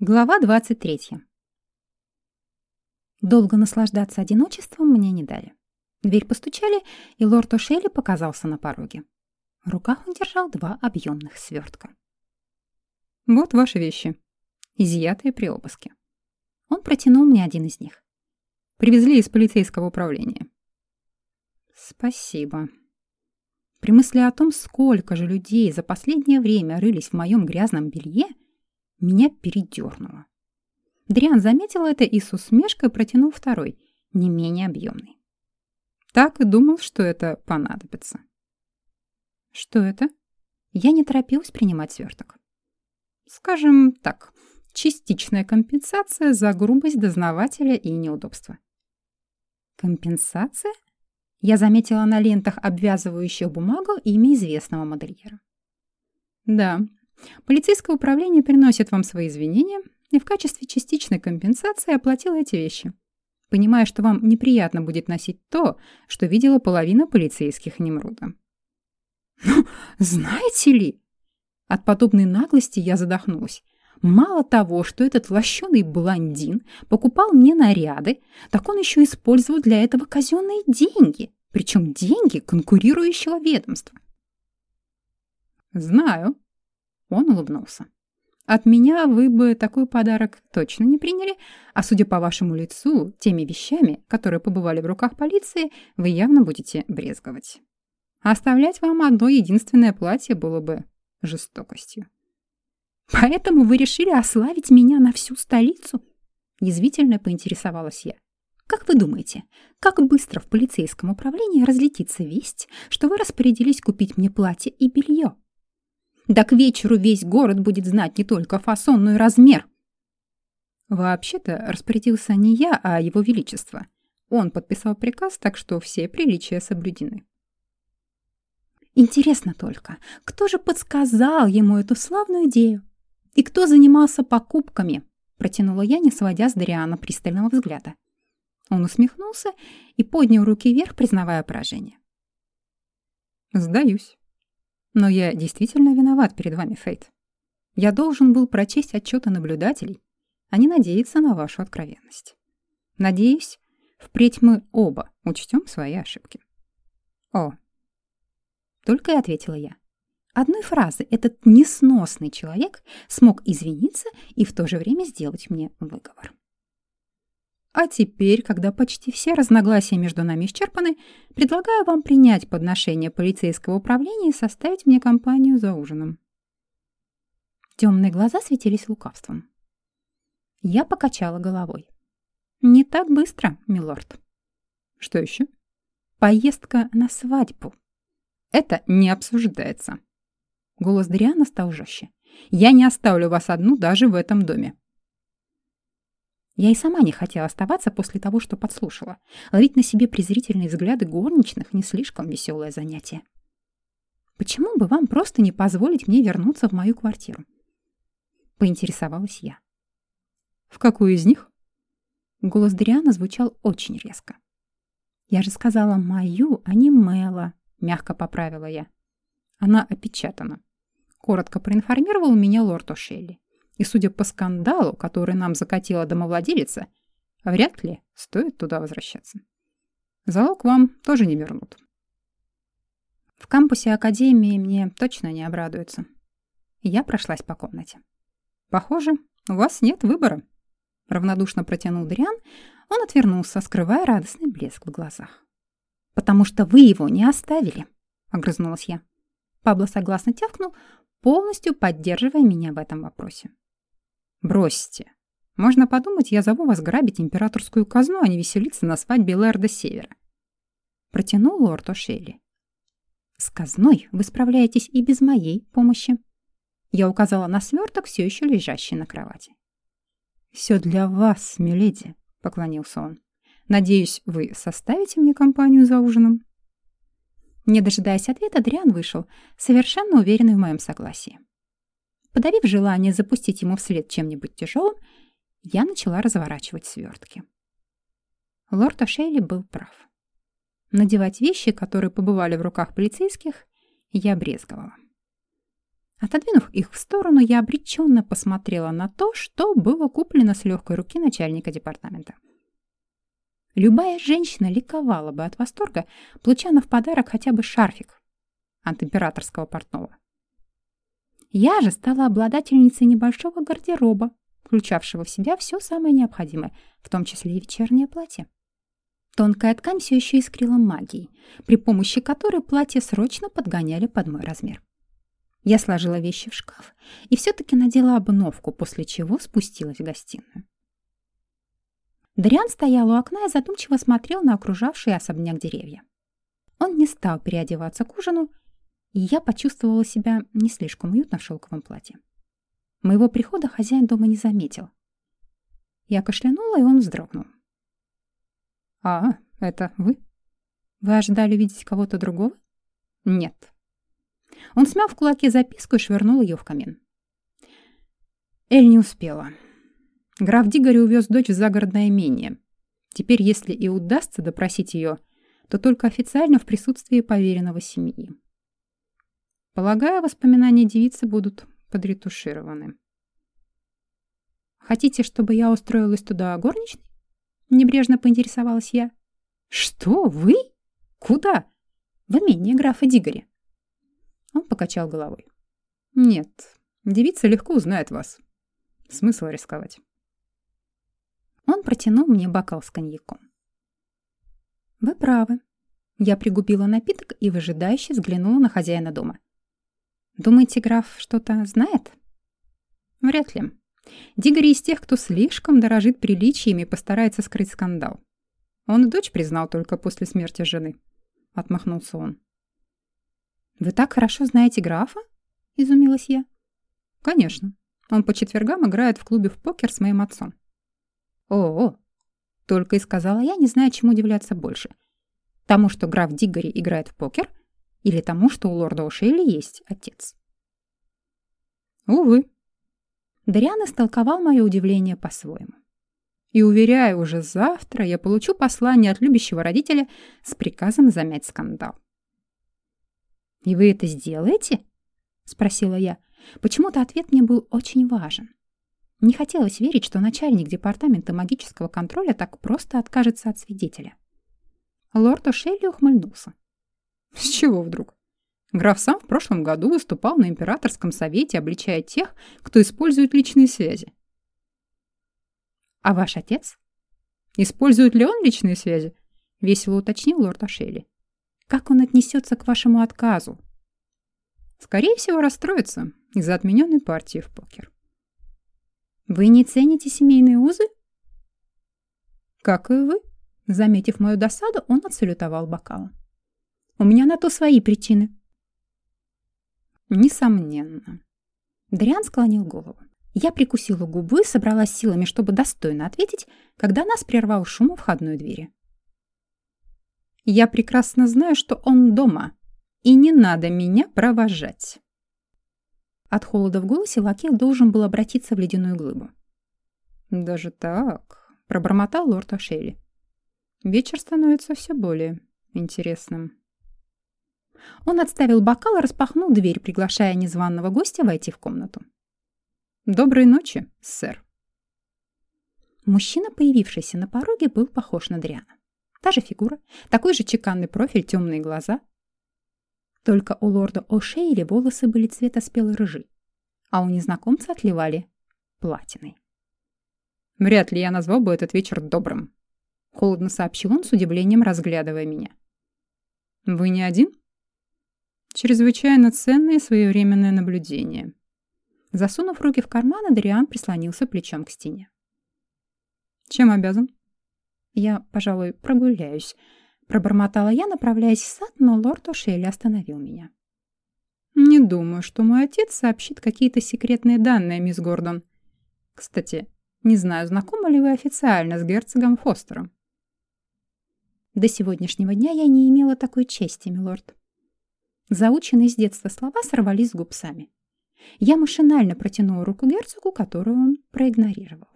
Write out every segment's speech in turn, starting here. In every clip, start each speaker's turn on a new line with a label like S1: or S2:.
S1: Глава 23. Долго наслаждаться одиночеством мне не дали. Дверь постучали, и лорд О'Шелли показался на пороге. В руках он держал два объемных свертка. «Вот ваши вещи, изъятые при обыске». Он протянул мне один из них. «Привезли из полицейского управления». «Спасибо». При мысли о том, сколько же людей за последнее время рылись в моем грязном белье, меня передернуло. Дриан заметил это и с усмешкой протянул второй, не менее объемный. Так и думал, что это понадобится. Что это? Я не торопилась принимать сверток. Скажем так, частичная компенсация за грубость дознавателя и неудобства. Компенсация? Я заметила на лентах, обвязывающих бумагу, имя известного модельера. Да, Полицейское управление приносит вам свои извинения и в качестве частичной компенсации оплатило эти вещи, понимая, что вам неприятно будет носить то, что видела половина полицейских Немруда. «Ну, знаете ли...» От подобной наглости я задохнулась. Мало того, что этот лощеный блондин покупал мне наряды, так он еще использовал для этого казенные деньги, причем деньги конкурирующего ведомства. «Знаю», он улыбнулся. От меня вы бы такой подарок точно не приняли, а судя по вашему лицу, теми вещами, которые побывали в руках полиции, вы явно будете брезговать. оставлять вам одно единственное платье было бы жестокостью. Поэтому вы решили ославить меня на всю столицу? Язвительно поинтересовалась я. Как вы думаете, как быстро в полицейском управлении разлетится весть, что вы распорядились купить мне платье и белье? Да к вечеру весь город будет знать не только фасон, но и размер. Вообще-то распорядился не я, а его величество. Он подписал приказ, так что все приличия соблюдены. Интересно только, кто же подсказал ему эту славную идею? И кто занимался покупками? Протянула я, не сводя с Дариана пристального взгляда. Он усмехнулся и поднял руки вверх, признавая поражение. «Сдаюсь. Но я действительно виноват перед вами, Фейт. Я должен был прочесть отчеты наблюдателей, а не надеяться на вашу откровенность. Надеюсь, впредь мы оба учтем свои ошибки. О, только и ответила я. Одной фразы этот несносный человек смог извиниться и в то же время сделать мне выговор. А теперь, когда почти все разногласия между нами исчерпаны, предлагаю вам принять подношение полицейского управления и составить мне компанию за ужином. Темные глаза светились лукавством. Я покачала головой. Не так быстро, милорд. Что еще? Поездка на свадьбу. Это не обсуждается. Голос Дриана стал жестче. Я не оставлю вас одну даже в этом доме. Я и сама не хотела оставаться после того, что подслушала. Ловить на себе презрительные взгляды горничных не слишком веселое занятие. Почему бы вам просто не позволить мне вернуться в мою квартиру? Поинтересовалась я. В какую из них? Голос Дриана звучал очень резко. Я же сказала «мою», а не «мэла», мягко поправила я. Она опечатана. Коротко проинформировал меня лорд О'Шелли. И судя по скандалу, который нам закатила домовладелица, вряд ли стоит туда возвращаться. Залог вам тоже не вернут. В кампусе Академии мне точно не обрадуются. Я прошлась по комнате. «Похоже, у вас нет выбора», — равнодушно протянул Дриан. Он отвернулся, скрывая радостный блеск в глазах. «Потому что вы его не оставили», — огрызнулась я. Пабло согласно тявкнул, полностью поддерживая меня в этом вопросе. Бросьте. Можно подумать, я зову вас грабить императорскую казну, а не веселиться на свадьбе Лэрда Севера. Протянул лорд О'Шелли. С казной вы справляетесь и без моей помощи. Я указала на сверток, все еще лежащий на кровати. «Все для вас, миледи», — поклонился он. «Надеюсь, вы составите мне компанию за ужином?» Не дожидаясь ответа, Дриан вышел, совершенно уверенный в моем согласии. Подавив желание запустить ему вслед чем-нибудь тяжелым, я начала разворачивать свертки. Лорд О'Шейли был прав. Надевать вещи, которые побывали в руках полицейских, я брезговала. Отодвинув их в сторону, я обреченно посмотрела на то, что было куплено с легкой руки начальника департамента. Любая женщина ликовала бы от восторга, получая в подарок хотя бы шарфик от императорского портного. Я же стала обладательницей небольшого гардероба, включавшего в себя все самое необходимое, в том числе и вечернее платье. Тонкая ткань все еще искрила магией, при помощи которой платье срочно подгоняли под мой размер. Я сложила вещи в шкаф и все-таки надела обновку, после чего спустилась в гостиную. Дриан стоял у окна и задумчиво смотрел на окружавшие особняк деревья. Он не стал переодеваться к ужину, и я почувствовала себя не слишком уютно в шелковом платье. Моего прихода хозяин дома не заметил. Я кашлянула, и он вздрогнул. «А, это вы? Вы ожидали увидеть кого-то другого?» «Нет». Он смял в кулаке записку и швырнул ее в камин. Эль не успела. Граф Дигори увез дочь в загородное имение. Теперь, если и удастся допросить ее, то только официально в присутствии поверенного семьи. Полагаю, воспоминания девицы будут подретушированы. «Хотите, чтобы я устроилась туда горничной?» Небрежно поинтересовалась я. «Что, вы? Куда?» «В имение графа Дигори». Он покачал головой. «Нет, девица легко узнает вас. Смысл рисковать». Он протянул мне бокал с коньяком. «Вы правы». Я пригубила напиток и выжидающе взглянула на хозяина дома. «Думаете, граф что-то знает?» «Вряд ли. Дигори из тех, кто слишком дорожит приличиями и постарается скрыть скандал. Он и дочь признал только после смерти жены», — отмахнулся он. «Вы так хорошо знаете графа?» — изумилась я. «Конечно. Он по четвергам играет в клубе в покер с моим отцом. О, только и сказала я, не зная, чему удивляться больше. Тому, что граф Диггори играет в покер, или тому, что у лорда Ошейли есть отец. Увы. Дариан истолковал мое удивление по-своему. И, уверяю, уже завтра я получу послание от любящего родителя с приказом замять скандал. «И вы это сделаете?» — спросила я. Почему-то ответ мне был очень важен. Не хотелось верить, что начальник департамента магического контроля так просто откажется от свидетеля. Лорд О'Шелли ухмыльнулся. С чего вдруг? Граф сам в прошлом году выступал на императорском совете, обличая тех, кто использует личные связи. А ваш отец? Использует ли он личные связи? Весело уточнил лорд О'Шелли. Как он отнесется к вашему отказу? Скорее всего, расстроится из-за отмененной партии в покер. Вы не цените семейные узы? Как и вы. Заметив мою досаду, он отсалютовал бокалом. У меня на то свои причины. Несомненно. Дриан склонил голову. Я прикусила губы собралась силами, чтобы достойно ответить, когда нас прервал шум у входной двери. Я прекрасно знаю, что он дома, и не надо меня провожать. От холода в голосе Лакей должен был обратиться в ледяную глыбу. «Даже так?» — пробормотал лорд Ошейли. «Вечер становится все более интересным». Он отставил бокал и распахнул дверь, приглашая незваного гостя войти в комнату. «Доброй ночи, сэр». Мужчина, появившийся на пороге, был похож на Дриана. Та же фигура, такой же чеканный профиль, темные глаза, только у лорда О'Шейли волосы были цвета спелой рыжи, а у незнакомца отливали платиной. «Вряд ли я назвал бы этот вечер добрым», — холодно сообщил он с удивлением, разглядывая меня. «Вы не один?» «Чрезвычайно ценное своевременное наблюдение». Засунув руки в карман, Адриан прислонился плечом к стене. «Чем обязан?» «Я, пожалуй, прогуляюсь», Пробормотала я, направляясь в сад, но лорд О'Шелли остановил меня. «Не думаю, что мой отец сообщит какие-то секретные данные, мисс Гордон. Кстати, не знаю, знакомы ли вы официально с герцогом Фостером?» До сегодняшнего дня я не имела такой чести, милорд. Заученные с детства слова сорвались с губ сами. Я машинально протянула руку герцогу, которую он проигнорировал.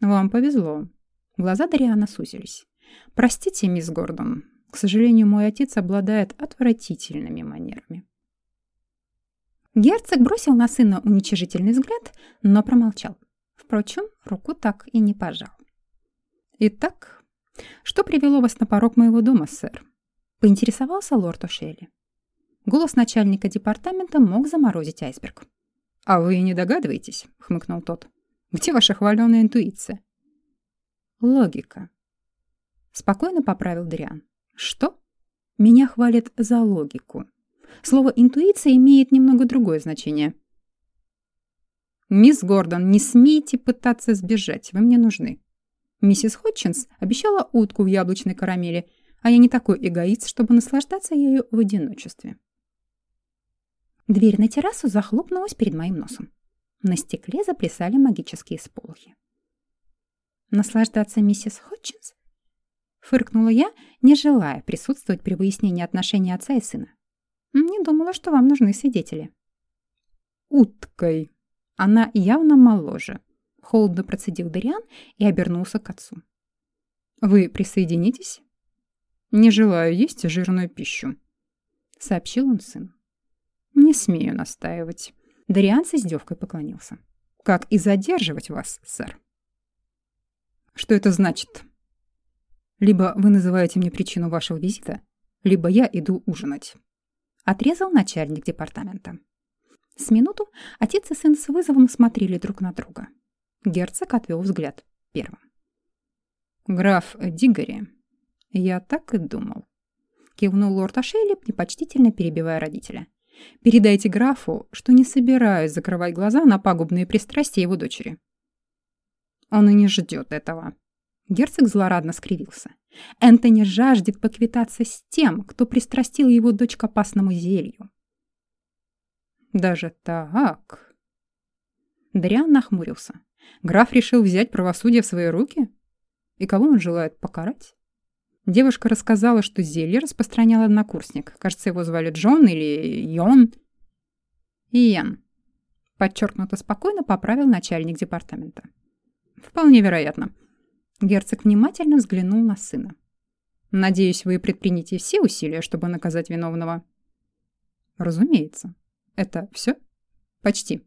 S1: «Вам повезло». Глаза Дариана сузились. Простите, мисс Гордон, к сожалению, мой отец обладает отвратительными манерами. Герцог бросил на сына уничижительный взгляд, но промолчал. Впрочем, руку так и не пожал. «Итак, что привело вас на порог моего дома, сэр?» — поинтересовался лорд О'Шелли. Голос начальника департамента мог заморозить айсберг. «А вы не догадываетесь?» — хмыкнул тот. «Где ваша хваленая интуиция?» «Логика». Спокойно поправил Дриан. «Что?» «Меня хвалят за логику. Слово «интуиция» имеет немного другое значение». «Мисс Гордон, не смейте пытаться сбежать, вы мне нужны». Миссис Хотчинс обещала утку в яблочной карамели, а я не такой эгоист, чтобы наслаждаться ею в одиночестве. Дверь на террасу захлопнулась перед моим носом. На стекле заплясали магические сполохи. «Наслаждаться миссис Хотчинс?» Фыркнула я, не желая присутствовать при выяснении отношений отца и сына. «Не думала, что вам нужны свидетели». «Уткой. Она явно моложе», — холодно процедил Дариан и обернулся к отцу. «Вы присоединитесь?» «Не желаю есть жирную пищу», — сообщил он сыну. «Не смею настаивать». Дариан с издевкой поклонился. «Как и задерживать вас, сэр». «Что это значит?» «Либо вы называете мне причину вашего визита, либо я иду ужинать», — отрезал начальник департамента. С минуту отец и сын с вызовом смотрели друг на друга. Герцог отвел взгляд первым. «Граф Дигори, я так и думал», — кивнул лорд Ашейли, непочтительно перебивая родителя. Передайте графу, что не собираюсь закрывать глаза на пагубные пристрастия его дочери. Он и не ждет этого. Герцог злорадно скривился. Энтони жаждет поквитаться с тем, кто пристрастил его дочь к опасному зелью. Даже так? Дариан нахмурился. Граф решил взять правосудие в свои руки? И кого он желает покарать? Девушка рассказала, что зелье распространял однокурсник. Кажется, его звали Джон или Йон. Иен. Подчеркнуто спокойно поправил начальник департамента. Вполне вероятно. Герцог внимательно взглянул на сына. Надеюсь, вы предпримете все усилия, чтобы наказать виновного. Разумеется. Это все? Почти.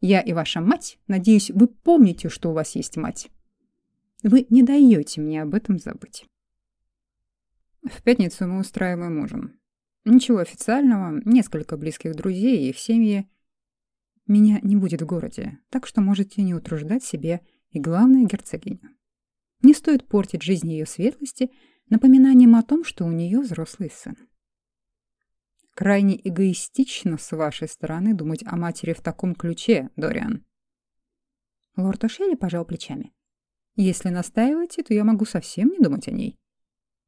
S1: Я и ваша мать, надеюсь, вы помните, что у вас есть мать. Вы не даете мне об этом забыть. В пятницу мы устраиваем ужин. Ничего официального, несколько близких друзей и их семьи. Меня не будет в городе, так что можете не утруждать себе и, главное, герцогиню. Не стоит портить жизнь ее светлости напоминанием о том, что у нее взрослый сын. Крайне эгоистично с вашей стороны думать о матери в таком ключе, Дориан. Лорд Ошелли пожал плечами. Если настаиваете, то я могу совсем не думать о ней.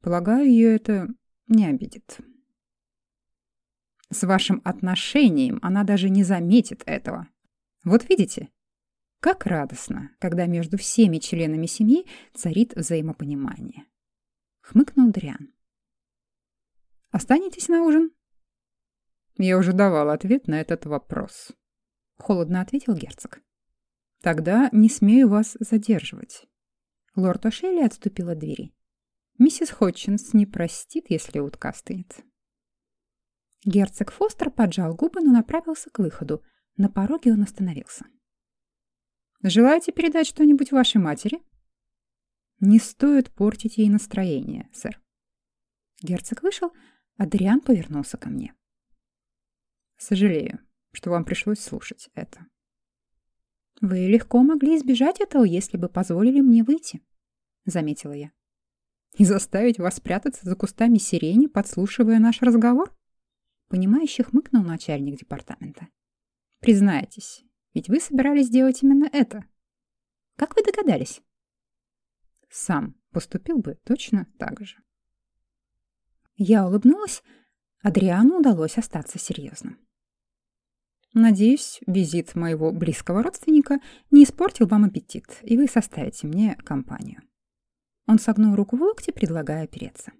S1: Полагаю, ее это не обидит. С вашим отношением она даже не заметит этого. Вот видите, как радостно, когда между всеми членами семьи царит взаимопонимание. Хмыкнул Дриан. Останетесь на ужин? Я уже давал ответ на этот вопрос. Холодно ответил герцог. Тогда не смею вас задерживать. Лорд Ошелли отступил от двери. Миссис Хотчинс не простит, если утка стынет. Герцог Фостер поджал губы, но направился к выходу. На пороге он остановился. «Желаете передать что-нибудь вашей матери?» «Не стоит портить ей настроение, сэр». Герцог вышел, а Дриан повернулся ко мне. «Сожалею, что вам пришлось слушать это». «Вы легко могли избежать этого, если бы позволили мне выйти», — заметила я. И заставить вас спрятаться за кустами сирени, подслушивая наш разговор? Понимающе хмыкнул начальник департамента. Признайтесь, ведь вы собирались сделать именно это. Как вы догадались? Сам поступил бы точно так же. Я улыбнулась, Адриану удалось остаться серьезным. Надеюсь, визит моего близкого родственника не испортил вам аппетит, и вы составите мне компанию. Он согнул руку в локте, предлагая опереться.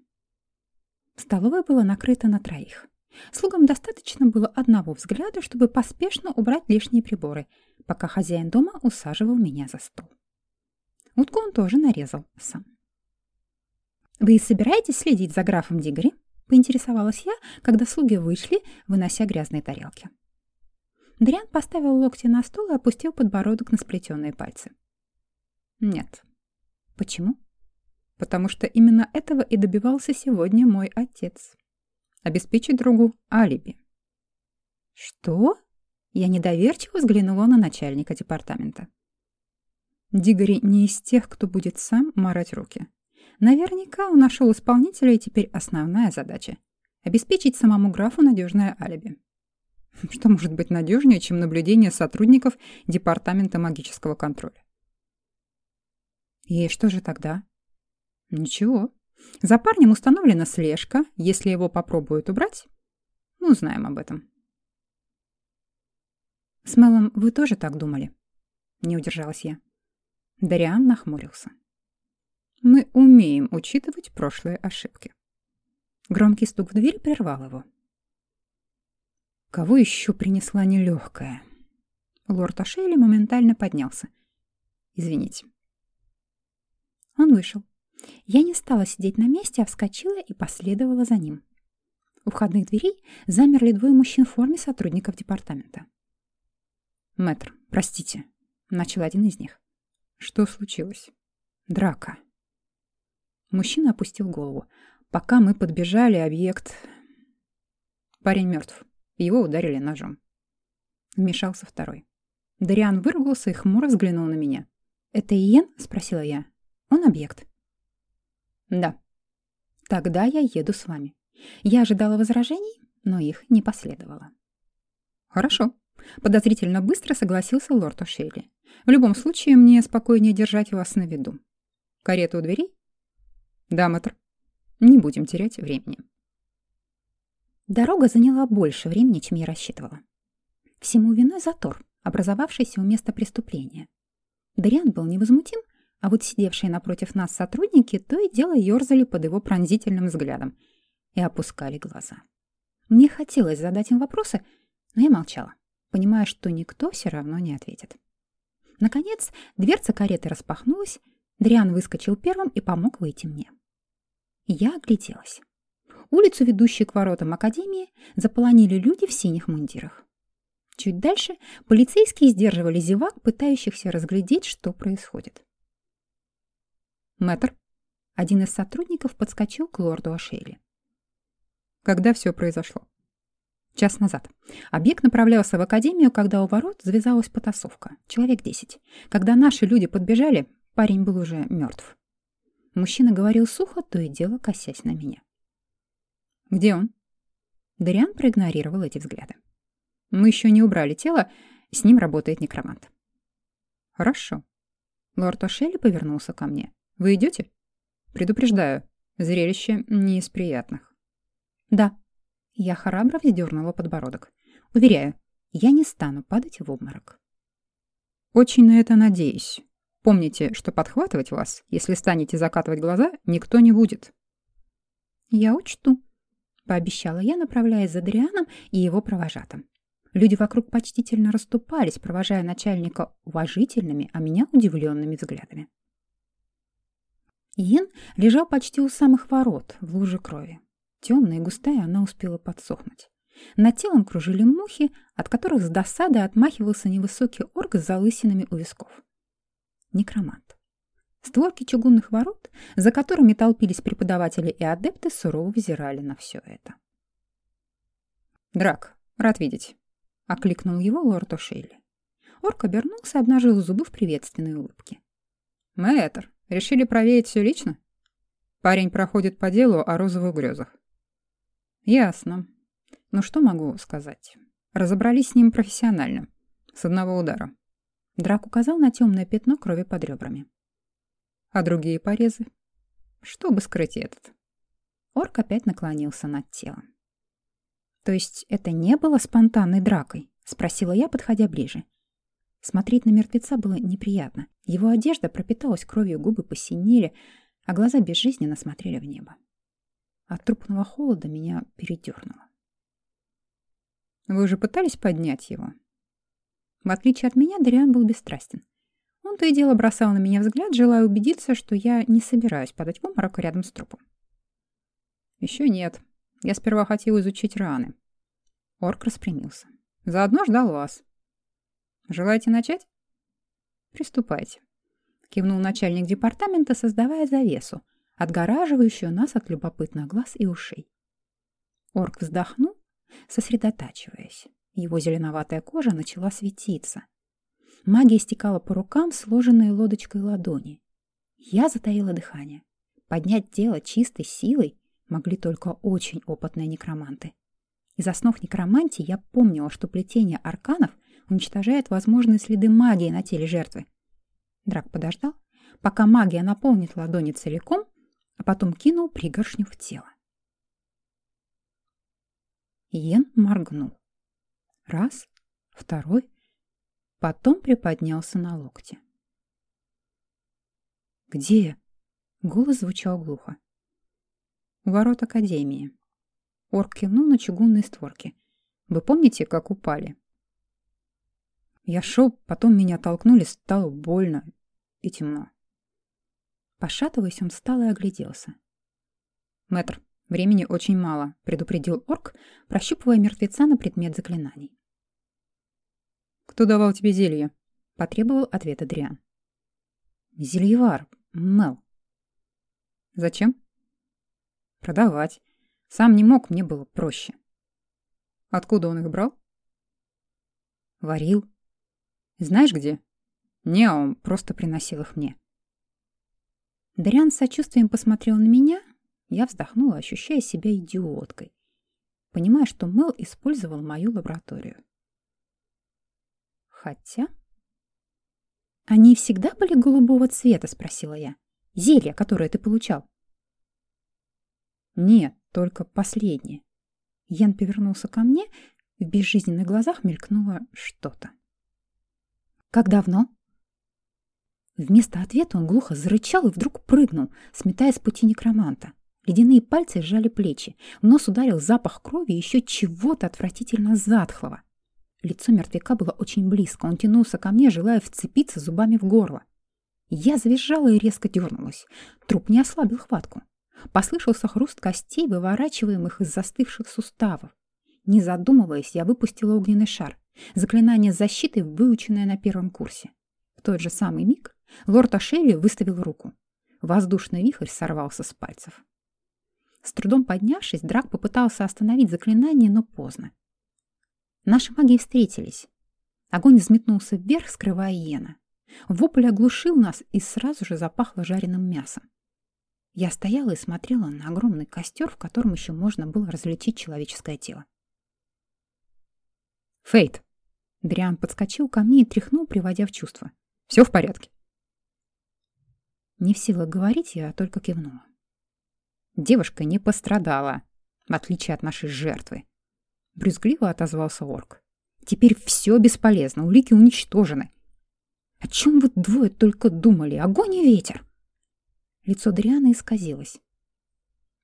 S1: Столовая была накрыта на троих. Слугам достаточно было одного взгляда, чтобы поспешно убрать лишние приборы, пока хозяин дома усаживал меня за стол. Утку он тоже нарезал сам. «Вы собираетесь следить за графом Дигори?» — поинтересовалась я, когда слуги вышли, вынося грязные тарелки. Дриан поставил локти на стол и опустил подбородок на сплетенные пальцы. Нет. Почему? Потому что именно этого и добивался сегодня мой отец. Обеспечить другу алиби. Что? Я недоверчиво взглянула на начальника департамента. Дигори не из тех, кто будет сам марать руки. Наверняка он нашел исполнителя, и теперь основная задача — обеспечить самому графу надежное алиби. Что может быть надежнее, чем наблюдение сотрудников Департамента магического контроля? И что же тогда? Ничего. За парнем установлена слежка. Если его попробуют убрать, мы узнаем об этом. С Мелом вы тоже так думали? Не удержалась я. Дариан нахмурился. Мы умеем учитывать прошлые ошибки. Громкий стук в дверь прервал его. Кого еще принесла нелегкая? Лорд Ашейли моментально поднялся. Извините. Он вышел. Я не стала сидеть на месте, а вскочила и последовала за ним. У входных дверей замерли двое мужчин в форме сотрудников департамента. «Мэтр, простите», — начал один из них. «Что случилось?» «Драка». Мужчина опустил голову. Пока мы подбежали, объект... Парень мертв. Его ударили ножом. Вмешался второй. Дариан выругался и хмуро взглянул на меня. «Это Иен?» — спросила я. «Он объект?» «Да». «Тогда я еду с вами». Я ожидала возражений, но их не последовало. «Хорошо», — подозрительно быстро согласился лорд О'Шейли. «В любом случае, мне спокойнее держать вас на виду. Карета у дверей?» «Да, мэтр. Не будем терять времени». Дорога заняла больше времени, чем я рассчитывала. Всему виной затор, образовавшийся у места преступления. Дариан был невозмутим, а вот сидевшие напротив нас сотрудники то и дело ерзали под его пронзительным взглядом и опускали глаза. Мне хотелось задать им вопросы, но я молчала, понимая, что никто все равно не ответит. Наконец, дверца кареты распахнулась, Дриан выскочил первым и помог выйти мне. Я огляделась. Улицу, ведущую к воротам Академии, заполонили люди в синих мундирах. Чуть дальше полицейские сдерживали зевак, пытающихся разглядеть, что происходит. Мэтр, один из сотрудников, подскочил к лорду Ашейли. Когда все произошло? Час назад. Объект направлялся в академию, когда у ворот завязалась потасовка. Человек десять. Когда наши люди подбежали, парень был уже мертв. Мужчина говорил сухо, то и дело косясь на меня. «Где он?» Дариан проигнорировал эти взгляды. «Мы еще не убрали тело, с ним работает некромант». «Хорошо». Лорд Ошелли повернулся ко мне. «Вы идете?» «Предупреждаю, зрелище не из приятных». «Да». Я храбро вздернула подбородок. «Уверяю, я не стану падать в обморок». «Очень на это надеюсь. Помните, что подхватывать вас, если станете закатывать глаза, никто не будет». «Я учту», пообещала я, направляясь за Дрианом и его провожатым. Люди вокруг почтительно расступались, провожая начальника уважительными, а меня удивленными взглядами. Иен лежал почти у самых ворот, в луже крови. Темная и густая она успела подсохнуть. Над телом кружили мухи, от которых с досадой отмахивался невысокий орк с залысинами у висков. Некромант. Створки чугунных ворот, за которыми толпились преподаватели и адепты, сурово взирали на все это. «Драк, рад видеть», — окликнул его лорд О'Шейли. Орк обернулся и обнажил зубы в приветственной улыбке. «Мэтр, решили проверить все лично?» Парень проходит по делу о розовых грезах. «Ясно. Ну что могу сказать? Разобрались с ним профессионально. С одного удара». Драк указал на темное пятно крови под ребрами. А другие порезы? Чтобы скрыть этот. Орк опять наклонился над телом. «То есть это не было спонтанной дракой?» — спросила я, подходя ближе. Смотреть на мертвеца было неприятно. Его одежда пропиталась кровью, губы посинели, а глаза безжизненно смотрели в небо. От трупного холода меня передернуло. «Вы уже пытались поднять его?» В отличие от меня, Дариан был бесстрастен. Он то и дело бросал на меня взгляд, желая убедиться, что я не собираюсь падать в обморок рядом с трупом. Еще нет. Я сперва хотел изучить раны. Орк распрямился. Заодно ждал вас. Желаете начать? Приступайте. Кивнул начальник департамента, создавая завесу, отгораживающую нас от любопытных глаз и ушей. Орк вздохнул, сосредотачиваясь. Его зеленоватая кожа начала светиться. Магия стекала по рукам, сложенной лодочкой ладони. Я затаила дыхание. Поднять тело чистой силой могли только очень опытные некроманты. Из основ некромантии я помнила, что плетение арканов уничтожает возможные следы магии на теле жертвы. Драк подождал, пока магия наполнит ладони целиком, а потом кинул пригоршню в тело. Йен моргнул. Раз, второй, потом приподнялся на локте. «Где?» — голос звучал глухо. «У ворот Академии». Орк кивнул на чугунные створки. «Вы помните, как упали?» Я шел, потом меня толкнули, стало больно и темно. Пошатываясь, он встал и огляделся. «Мэтр, времени очень мало», — предупредил орк, прощупывая мертвеца на предмет заклинаний. «Кто давал тебе зелье?» — потребовал ответа Дриан. «Зельевар, Мел». «Зачем?» «Продавать. Сам не мог, мне было проще». «Откуда он их брал?» «Варил». «Знаешь где?» «Не, он просто приносил их мне». Дариан с сочувствием посмотрел на меня. Я вздохнула, ощущая себя идиоткой, понимая, что Мел использовал мою лабораторию. Хотя... «Они всегда были голубого цвета?» — спросила я. «Зелья, которое ты получал?» «Нет, только последнее». Ян повернулся ко мне, в безжизненных глазах мелькнуло что-то. «Как давно?» Вместо ответа он глухо зарычал и вдруг прыгнул, сметая с пути некроманта. Ледяные пальцы сжали плечи. В нос ударил запах крови и еще чего-то отвратительно затхлого. Лицо мертвяка было очень близко. Он тянулся ко мне, желая вцепиться зубами в горло. Я завизжала и резко дернулась. Труп не ослабил хватку. Послышался хруст костей, выворачиваемых из застывших суставов. Не задумываясь, я выпустила огненный шар. Заклинание защиты, выученное на первом курсе. В тот же самый миг лорд Ашелли выставил руку. Воздушный вихрь сорвался с пальцев. С трудом поднявшись, Драк попытался остановить заклинание, но поздно. Наши маги встретились. Огонь взметнулся вверх, скрывая иена. Вопль оглушил нас и сразу же запахло жареным мясом. Я стояла и смотрела на огромный костер, в котором еще можно было различить человеческое тело. «Фейт!» Дриан подскочил ко мне и тряхнул, приводя в чувство. «Все в порядке?» Не в силах говорить, я только кивнула. Девушка не пострадала, в отличие от нашей жертвы. Брюзгливо отозвался орк. Теперь все бесполезно, улики уничтожены. О чем вы двое только думали? Огонь и ветер. Лицо Дриана исказилось.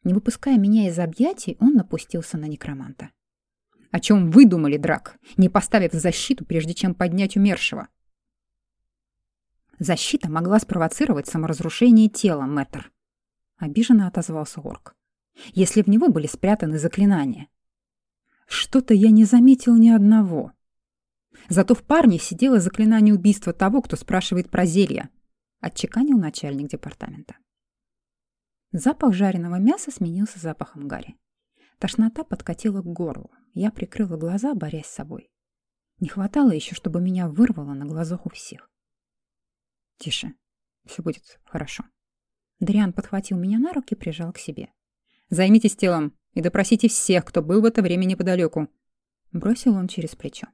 S1: Не выпуская меня из объятий, он напустился на некроманта. «О чем вы думали, Драк, не поставив защиту, прежде чем поднять умершего?» «Защита могла спровоцировать саморазрушение тела, мэтр», — обиженно отозвался орк. «Если в него были спрятаны заклинания. Что-то я не заметил ни одного. Зато в парне сидело заклинание убийства того, кто спрашивает про зелья, отчеканил начальник департамента. Запах жареного мяса сменился запахом гари. Тошнота подкатила к горлу. Я прикрыла глаза, борясь с собой. Не хватало еще, чтобы меня вырвало на глазах у всех. Тише, все будет хорошо. Дриан подхватил меня на руки и прижал к себе. Займитесь телом, и допросите всех, кто был в это время неподалеку. Бросил он через плечо.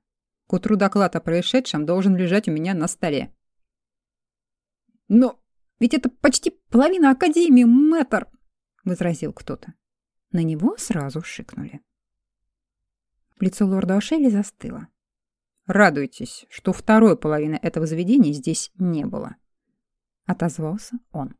S1: К утру доклад о происшедшем должен лежать у меня на столе. Но ведь это почти половина Академии, мэтр, возразил кто-то. На него сразу шикнули. Лицо лорда Ошелли застыло. «Радуйтесь, что второй половины этого заведения здесь не было», — отозвался он.